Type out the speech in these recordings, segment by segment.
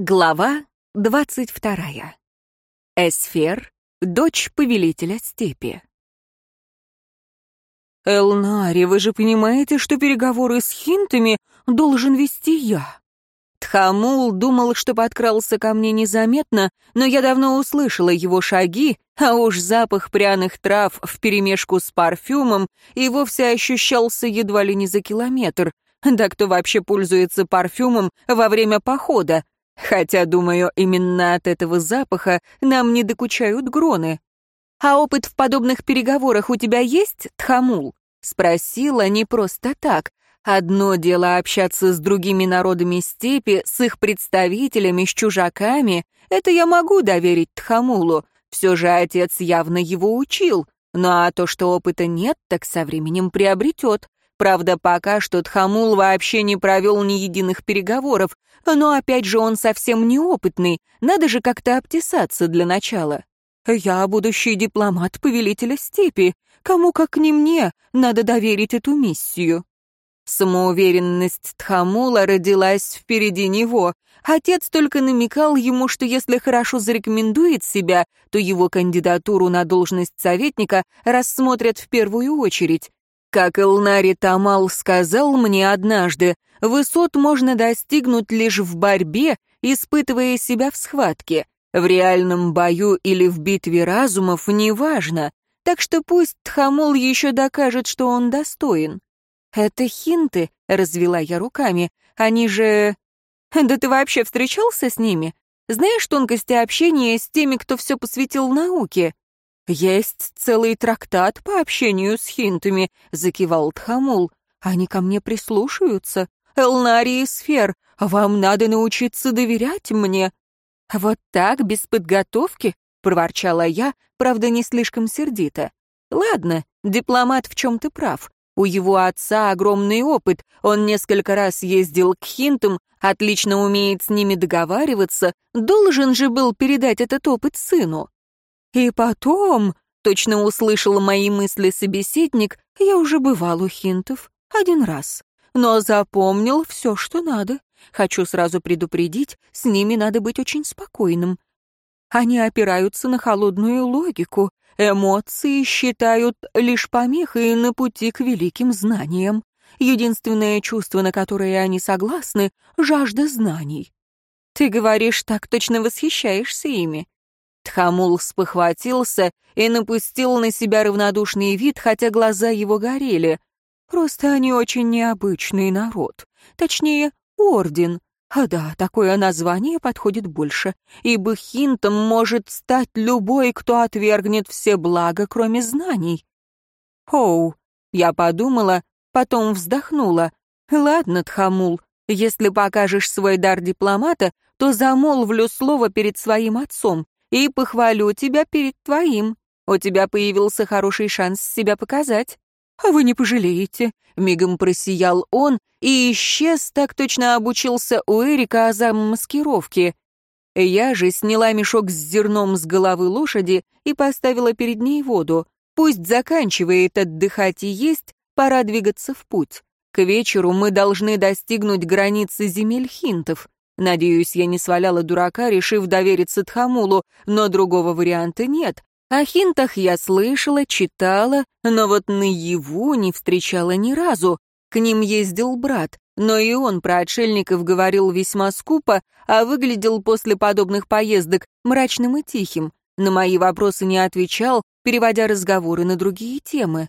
Глава двадцать вторая. Эсфер, дочь повелителя степи. «Элнари, вы же понимаете, что переговоры с хинтами должен вести я?» Тхамул думал, что подкрался ко мне незаметно, но я давно услышала его шаги, а уж запах пряных трав вперемешку с парфюмом и вовсе ощущался едва ли не за километр. Да кто вообще пользуется парфюмом во время похода? Хотя, думаю, именно от этого запаха нам не докучают гроны. «А опыт в подобных переговорах у тебя есть, Тхамул?» Спросила не просто так. Одно дело общаться с другими народами степи, с их представителями, с чужаками. Это я могу доверить Тхамулу. Все же отец явно его учил. Ну а то, что опыта нет, так со временем приобретет. Правда, пока что Тхамул вообще не провел ни единых переговоров, но опять же он совсем неопытный, надо же как-то обтесаться для начала. Я будущий дипломат повелителя степи, кому как не мне надо доверить эту миссию. Самоуверенность Тхамула родилась впереди него. Отец только намекал ему, что если хорошо зарекомендует себя, то его кандидатуру на должность советника рассмотрят в первую очередь. Как Элнари Тамал сказал мне однажды, высот можно достигнуть лишь в борьбе, испытывая себя в схватке. В реальном бою или в битве разумов неважно. Так что пусть Тхамул еще докажет, что он достоин. «Это хинты», — развела я руками. «Они же...» «Да ты вообще встречался с ними? Знаешь тонкости общения с теми, кто все посвятил науке?» «Есть целый трактат по общению с хинтами», — закивал Тхамул. «Они ко мне прислушаются. Элнарии сфер, вам надо научиться доверять мне». «Вот так, без подготовки?» — проворчала я, правда, не слишком сердито. «Ладно, дипломат в чем-то прав. У его отца огромный опыт, он несколько раз ездил к хинтам, отлично умеет с ними договариваться, должен же был передать этот опыт сыну. И потом, точно услышал мои мысли собеседник, я уже бывал у хинтов один раз, но запомнил все, что надо. Хочу сразу предупредить, с ними надо быть очень спокойным. Они опираются на холодную логику, эмоции считают лишь помехой на пути к великим знаниям. Единственное чувство, на которое они согласны — жажда знаний. Ты говоришь, так точно восхищаешься ими. Тхамул спохватился и напустил на себя равнодушный вид, хотя глаза его горели. Просто они очень необычный народ. Точнее, орден. А да, такое название подходит больше, ибо хинтом может стать любой, кто отвергнет все блага, кроме знаний. Оу, я подумала, потом вздохнула. Ладно, Тхамул, если покажешь свой дар дипломата, то замолвлю слово перед своим отцом и похвалю тебя перед твоим. У тебя появился хороший шанс себя показать. А вы не пожалеете. Мигом просиял он и исчез, так точно обучился у Эрика азам маскировки. Я же сняла мешок с зерном с головы лошади и поставила перед ней воду. Пусть заканчивает отдыхать и есть, пора двигаться в путь. К вечеру мы должны достигнуть границы земель хинтов. Надеюсь, я не сваляла дурака, решив довериться Тхамулу, но другого варианта нет. О хинтах я слышала, читала, но вот наяву не встречала ни разу. К ним ездил брат, но и он про отшельников говорил весьма скупо, а выглядел после подобных поездок мрачным и тихим. На мои вопросы не отвечал, переводя разговоры на другие темы.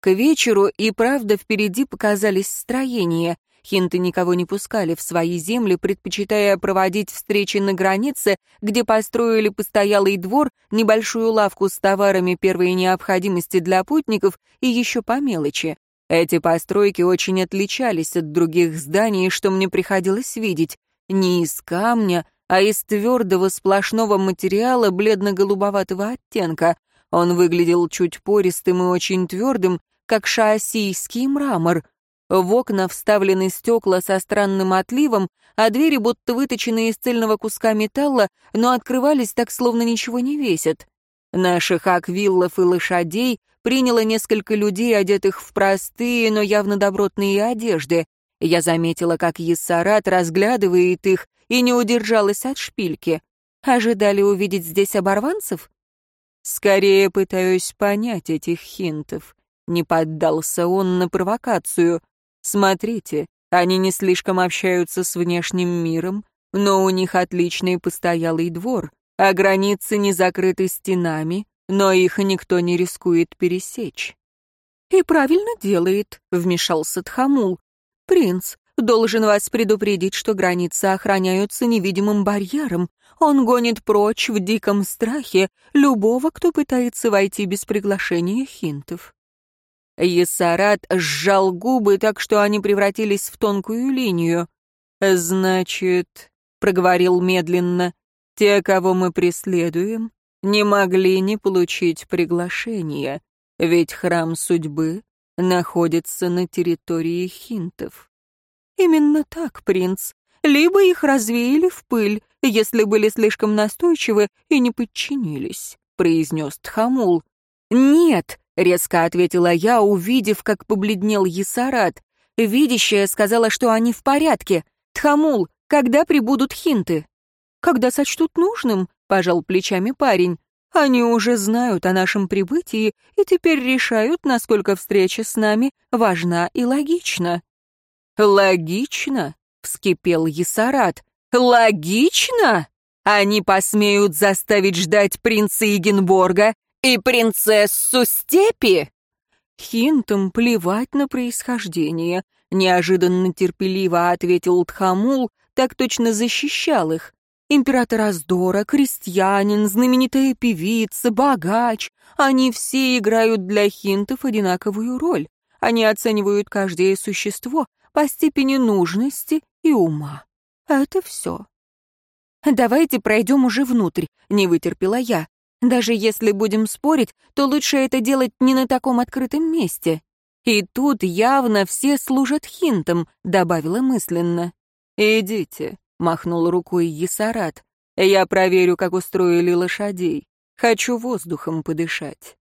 К вечеру и правда впереди показались строения. Хинты никого не пускали в свои земли, предпочитая проводить встречи на границе, где построили постоялый двор, небольшую лавку с товарами первой необходимости для путников и еще по мелочи. Эти постройки очень отличались от других зданий, что мне приходилось видеть. Не из камня, а из твердого сплошного материала бледно-голубоватого оттенка. Он выглядел чуть пористым и очень твердым, как шаосийский мрамор — в окна вставлены стекла со странным отливом, а двери будто выточены из цельного куска металла, но открывались так, словно ничего не весят. Наших аквиллов и лошадей приняло несколько людей, одетых в простые, но явно добротные одежды. Я заметила, как Ессарат разглядывает их и не удержалась от шпильки. Ожидали увидеть здесь оборванцев? Скорее пытаюсь понять этих хинтов. Не поддался он на провокацию. Смотрите, они не слишком общаются с внешним миром, но у них отличный постоялый двор, а границы не закрыты стенами, но их никто не рискует пересечь. «И правильно делает», — вмешался Тхамул. «Принц, должен вас предупредить, что границы охраняются невидимым барьером. Он гонит прочь в диком страхе любого, кто пытается войти без приглашения хинтов». Есарат сжал губы так, что они превратились в тонкую линию. «Значит, проговорил медленно, те, кого мы преследуем, не могли не получить приглашение, ведь храм судьбы находится на территории хинтов. Именно так, принц. Либо их развеяли в пыль, если были слишком настойчивы и не подчинились, произнес Тхамул. Нет, резко ответила я, увидев, как побледнел Есарат. Видящая сказала, что они в порядке. Тхамул, когда прибудут хинты? Когда сочтут нужным, пожал плечами парень. Они уже знают о нашем прибытии и теперь решают, насколько встреча с нами важна и логична. Логично? вскипел Есарат. Логично? Они посмеют заставить ждать принца Игенборга и принцессу Степи? Хинтам плевать на происхождение, неожиданно терпеливо ответил Тхамул, так точно защищал их. Император Аздора, крестьянин, знаменитая певица, богач — они все играют для хинтов одинаковую роль. Они оценивают каждое существо по степени нужности и ума. Это все. «Давайте пройдем уже внутрь», — не вытерпела я. «Даже если будем спорить, то лучше это делать не на таком открытом месте». «И тут явно все служат хинтам», — добавила мысленно. «Идите», — махнул рукой Есарат. «Я проверю, как устроили лошадей. Хочу воздухом подышать».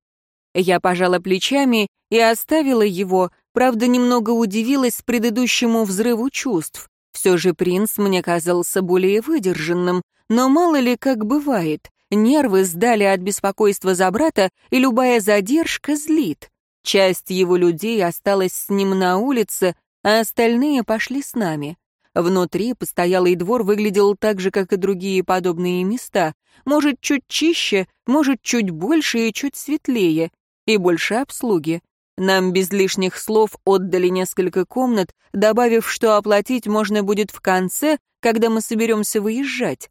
Я пожала плечами и оставила его, правда, немного удивилась предыдущему взрыву чувств. Все же принц мне казался более выдержанным, но мало ли как бывает, нервы сдали от беспокойства за брата, и любая задержка злит. Часть его людей осталась с ним на улице, а остальные пошли с нами. Внутри постоялый двор выглядел так же, как и другие подобные места. Может, чуть чище, может, чуть больше и чуть светлее. И больше обслуги. Нам без лишних слов отдали несколько комнат, добавив, что оплатить можно будет в конце, когда мы соберемся выезжать.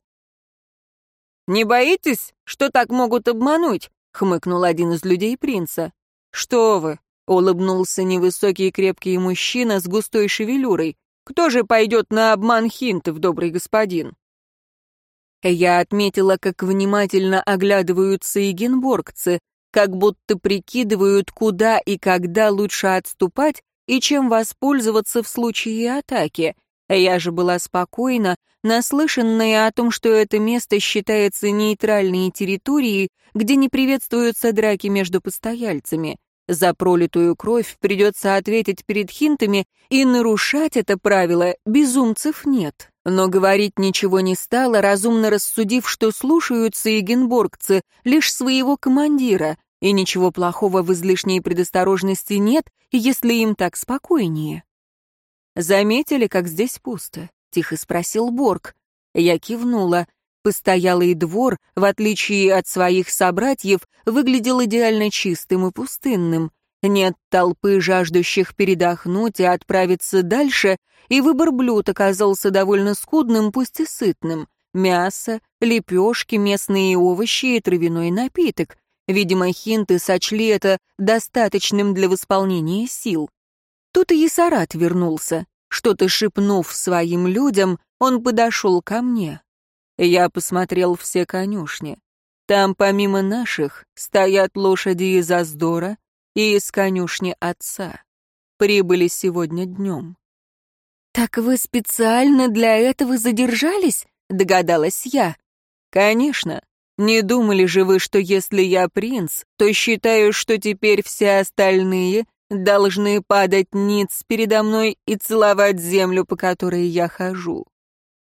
«Не боитесь, что так могут обмануть?» — хмыкнул один из людей принца. «Что вы?» — улыбнулся невысокий крепкий мужчина с густой шевелюрой. Кто же пойдет на обман хинтов, добрый господин?» Я отметила, как внимательно оглядываются и генборгцы, как будто прикидывают, куда и когда лучше отступать и чем воспользоваться в случае атаки. Я же была спокойна, наслышанная о том, что это место считается нейтральной территорией, где не приветствуются драки между постояльцами. За пролитую кровь придется ответить перед хинтами, и нарушать это правило безумцев нет. Но говорить ничего не стало, разумно рассудив, что слушаются эгенборгцы лишь своего командира, и ничего плохого в излишней предосторожности нет, если им так спокойнее. «Заметили, как здесь пусто?» — тихо спросил Борг. Я кивнула. Постоялый двор, в отличие от своих собратьев, выглядел идеально чистым и пустынным. Нет толпы жаждущих передохнуть и отправиться дальше, и выбор блюд оказался довольно скудным, пусть и сытным. Мясо, лепешки, местные овощи и травяной напиток. Видимо, хинты сочли это достаточным для восполнения сил. Тут и Есарат вернулся. Что-то шепнув своим людям, он подошел ко мне. Я посмотрел все конюшни. Там помимо наших стоят лошади из Аздора и из конюшни отца. Прибыли сегодня днем. «Так вы специально для этого задержались?» — догадалась я. «Конечно. Не думали же вы, что если я принц, то считаю, что теперь все остальные должны падать ниц передо мной и целовать землю, по которой я хожу.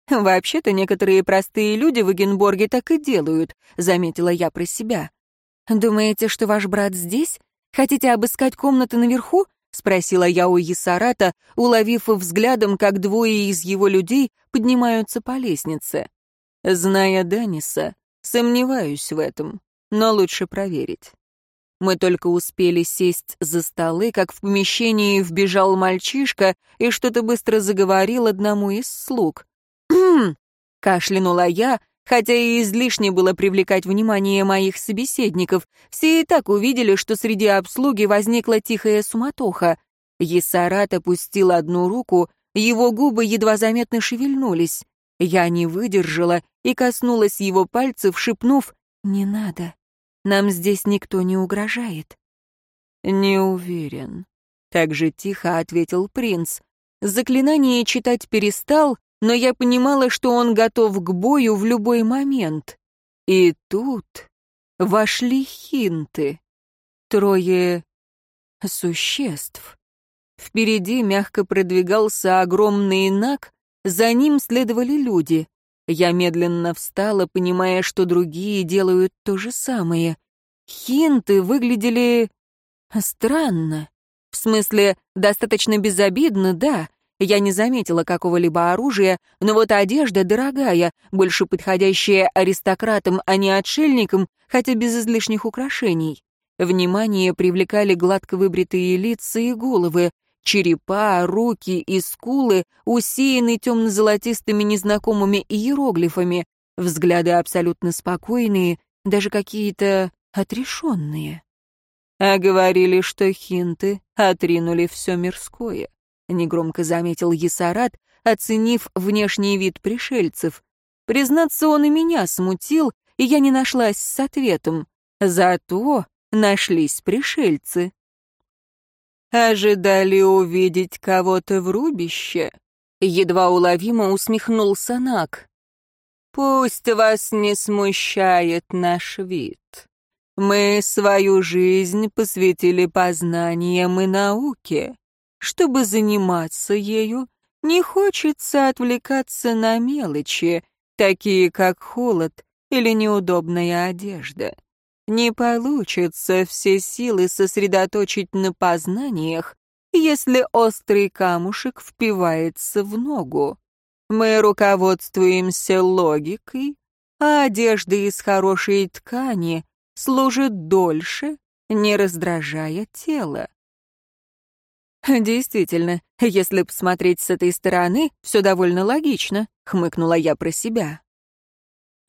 «Вообще-то некоторые простые люди в Эгенборге так и делают», — заметила я про себя. «Думаете, что ваш брат здесь? Хотите обыскать комнаты наверху?» — спросила я у Есарата, уловив взглядом, как двое из его людей поднимаются по лестнице. Зная Даниса, сомневаюсь в этом, но лучше проверить. Мы только успели сесть за столы, как в помещении вбежал мальчишка и что-то быстро заговорил одному из слуг. «Хм!» — кашлянула я, хотя и излишне было привлекать внимание моих собеседников. Все и так увидели, что среди обслуги возникла тихая суматоха. Есарат опустил одну руку, его губы едва заметно шевельнулись. Я не выдержала и коснулась его пальцев, шепнув «Не надо, нам здесь никто не угрожает». «Не уверен», — так же тихо ответил принц. Заклинание читать перестал, но я понимала, что он готов к бою в любой момент. И тут вошли хинты. Трое существ. Впереди мягко продвигался огромный наг, за ним следовали люди. Я медленно встала, понимая, что другие делают то же самое. Хинты выглядели странно. В смысле, достаточно безобидно, да, я не заметила какого-либо оружия, но вот одежда дорогая, больше подходящая аристократам, а не отшельникам, хотя без излишних украшений. Внимание привлекали гладко выбритые лица и головы, черепа, руки и скулы, усеяны темно-золотистыми незнакомыми иероглифами, взгляды абсолютно спокойные, даже какие-то отрешенные. А говорили, что хинты отринули все мирское негромко заметил Есарат, оценив внешний вид пришельцев. Признаться, он и меня смутил, и я не нашлась с ответом. Зато нашлись пришельцы. «Ожидали увидеть кого-то в рубище?» Едва уловимо усмехнулся Нак. «Пусть вас не смущает наш вид. Мы свою жизнь посвятили познаниям и науке. Чтобы заниматься ею, не хочется отвлекаться на мелочи, такие как холод или неудобная одежда. Не получится все силы сосредоточить на познаниях, если острый камушек впивается в ногу. Мы руководствуемся логикой, а одежда из хорошей ткани служит дольше, не раздражая тело. «Действительно, если посмотреть с этой стороны, все довольно логично», — хмыкнула я про себя.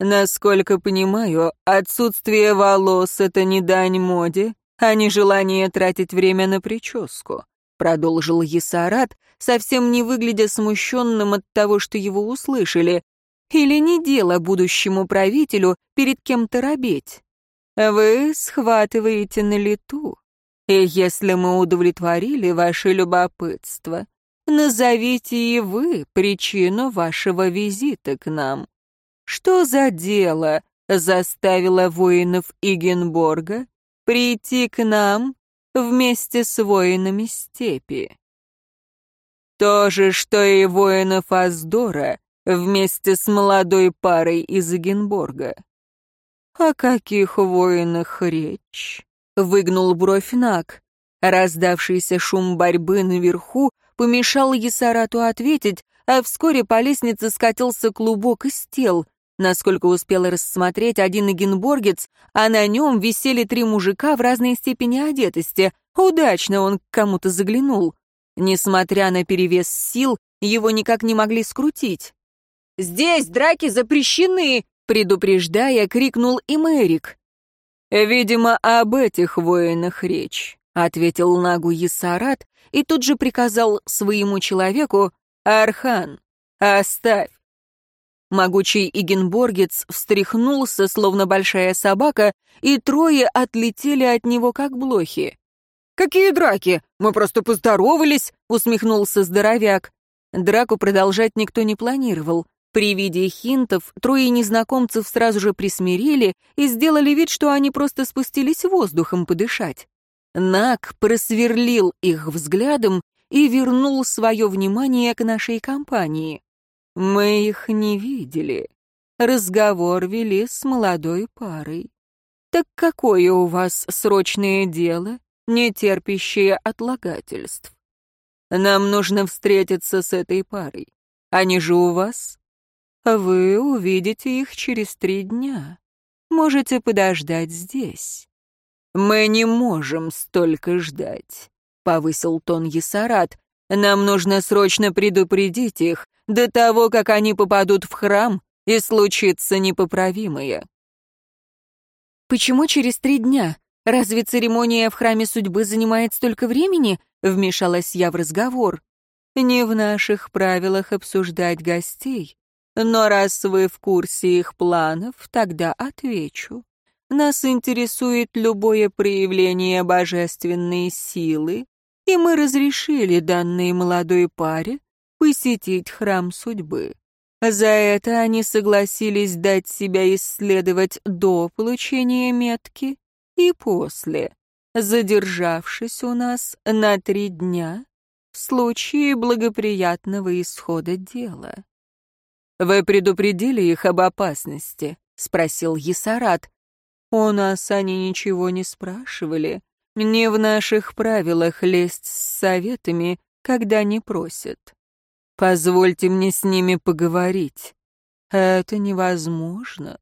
«Насколько понимаю, отсутствие волос — это не дань моде, а не желание тратить время на прическу», — продолжил Есарат, совсем не выглядя смущенным от того, что его услышали. «Или не дело будущему правителю перед кем-то робеть? Вы схватываете на лету». И если мы удовлетворили ваше любопытство, назовите и вы причину вашего визита к нам. Что за дело заставило воинов Игенборга прийти к нам вместе с воинами степи? То же, что и воинов Аздора вместе с молодой парой из Игенборга. О каких воинах речь? Выгнул бровь Нак. Раздавшийся шум борьбы наверху помешал Есарату ответить, а вскоре по лестнице скатился клубок из тел. Насколько успела рассмотреть один эгенборгец, а на нем висели три мужика в разной степени одетости. Удачно он к кому-то заглянул. Несмотря на перевес сил, его никак не могли скрутить. «Здесь драки запрещены!» предупреждая, крикнул и Мэрик. «Видимо, об этих воинах речь», — ответил Нагу Есарат и тут же приказал своему человеку «Архан, оставь». Могучий Игенборгец встряхнулся, словно большая собака, и трое отлетели от него, как блохи. «Какие драки? Мы просто поздоровались!» — усмехнулся здоровяк. Драку продолжать никто не планировал. При виде хинтов трое незнакомцев сразу же присмирели и сделали вид, что они просто спустились воздухом подышать. Нак просверлил их взглядом и вернул свое внимание к нашей компании. Мы их не видели. Разговор вели с молодой парой. Так какое у вас срочное дело, не терпящее отлагательств? Нам нужно встретиться с этой парой. Они же у вас? Вы увидите их через три дня. Можете подождать здесь. Мы не можем столько ждать, повысил тон Есарат. Нам нужно срочно предупредить их до того, как они попадут в храм и случится непоправимое. «Почему через три дня? Разве церемония в храме судьбы занимает столько времени?» — вмешалась я в разговор. «Не в наших правилах обсуждать гостей, но раз вы в курсе их планов, тогда отвечу. Нас интересует любое проявление божественной силы, и мы разрешили данной молодой паре посетить храм судьбы. За это они согласились дать себя исследовать до получения метки и после, задержавшись у нас на три дня в случае благоприятного исхода дела. «Вы предупредили их об опасности?» — спросил Есарат. «У нас они ничего не спрашивали. Не в наших правилах лезть с советами, когда не просят. Позвольте мне с ними поговорить. Это невозможно.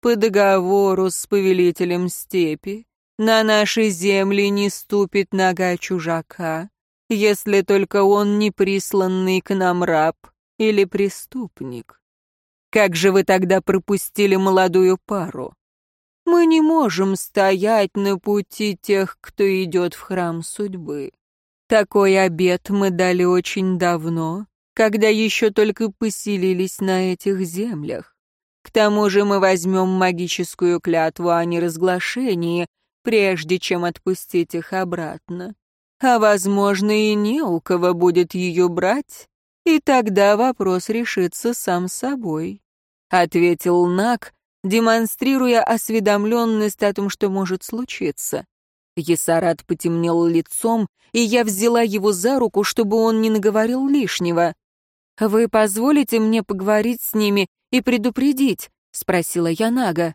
По договору с повелителем степи на наши земли не ступит нога чужака, если только он не присланный к нам раб или преступник. Как же вы тогда пропустили молодую пару? Мы не можем стоять на пути тех, кто идет в храм судьбы. Такой обет мы дали очень давно, когда еще только поселились на этих землях. К тому же мы возьмем магическую клятву о неразглашении, прежде чем отпустить их обратно. А, возможно, и не у кого будет ее брать, и тогда вопрос решится сам собой», — ответил Нак, демонстрируя осведомленность о том, что может случиться. Есарат потемнел лицом, и я взяла его за руку, чтобы он не наговорил лишнего. «Вы позволите мне поговорить с ними и предупредить?» — спросила я Нага.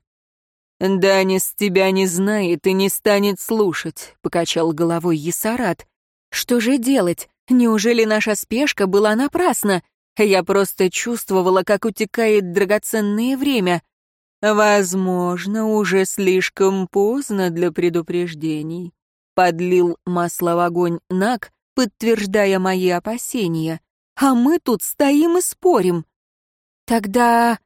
«Данис тебя не знает и не станет слушать», — покачал головой Есарат. «Что же делать? Неужели наша спешка была напрасна? Я просто чувствовала, как утекает драгоценное время. Возможно, уже слишком поздно для предупреждений». Подлил масло в огонь Наг, подтверждая мои опасения а мы тут стоим и спорим. Тогда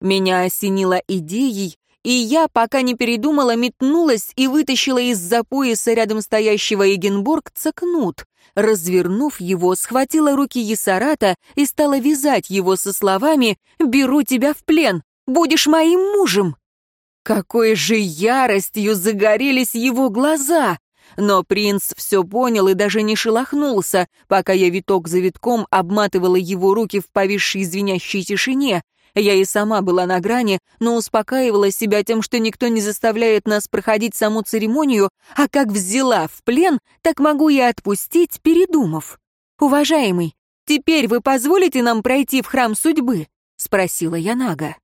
меня осенило идеей, и я, пока не передумала, метнулась и вытащила из-за пояса рядом стоящего Эгенборгца кнут. Развернув его, схватила руки Есарата и стала вязать его со словами «Беру тебя в плен, будешь моим мужем». Какой же яростью загорелись его глаза! Но принц все понял и даже не шелохнулся, пока я виток за витком обматывала его руки в повисшей звенящей тишине. Я и сама была на грани, но успокаивала себя тем, что никто не заставляет нас проходить саму церемонию, а как взяла в плен, так могу я отпустить, передумав. «Уважаемый, теперь вы позволите нам пройти в храм судьбы?» — спросила я Нага.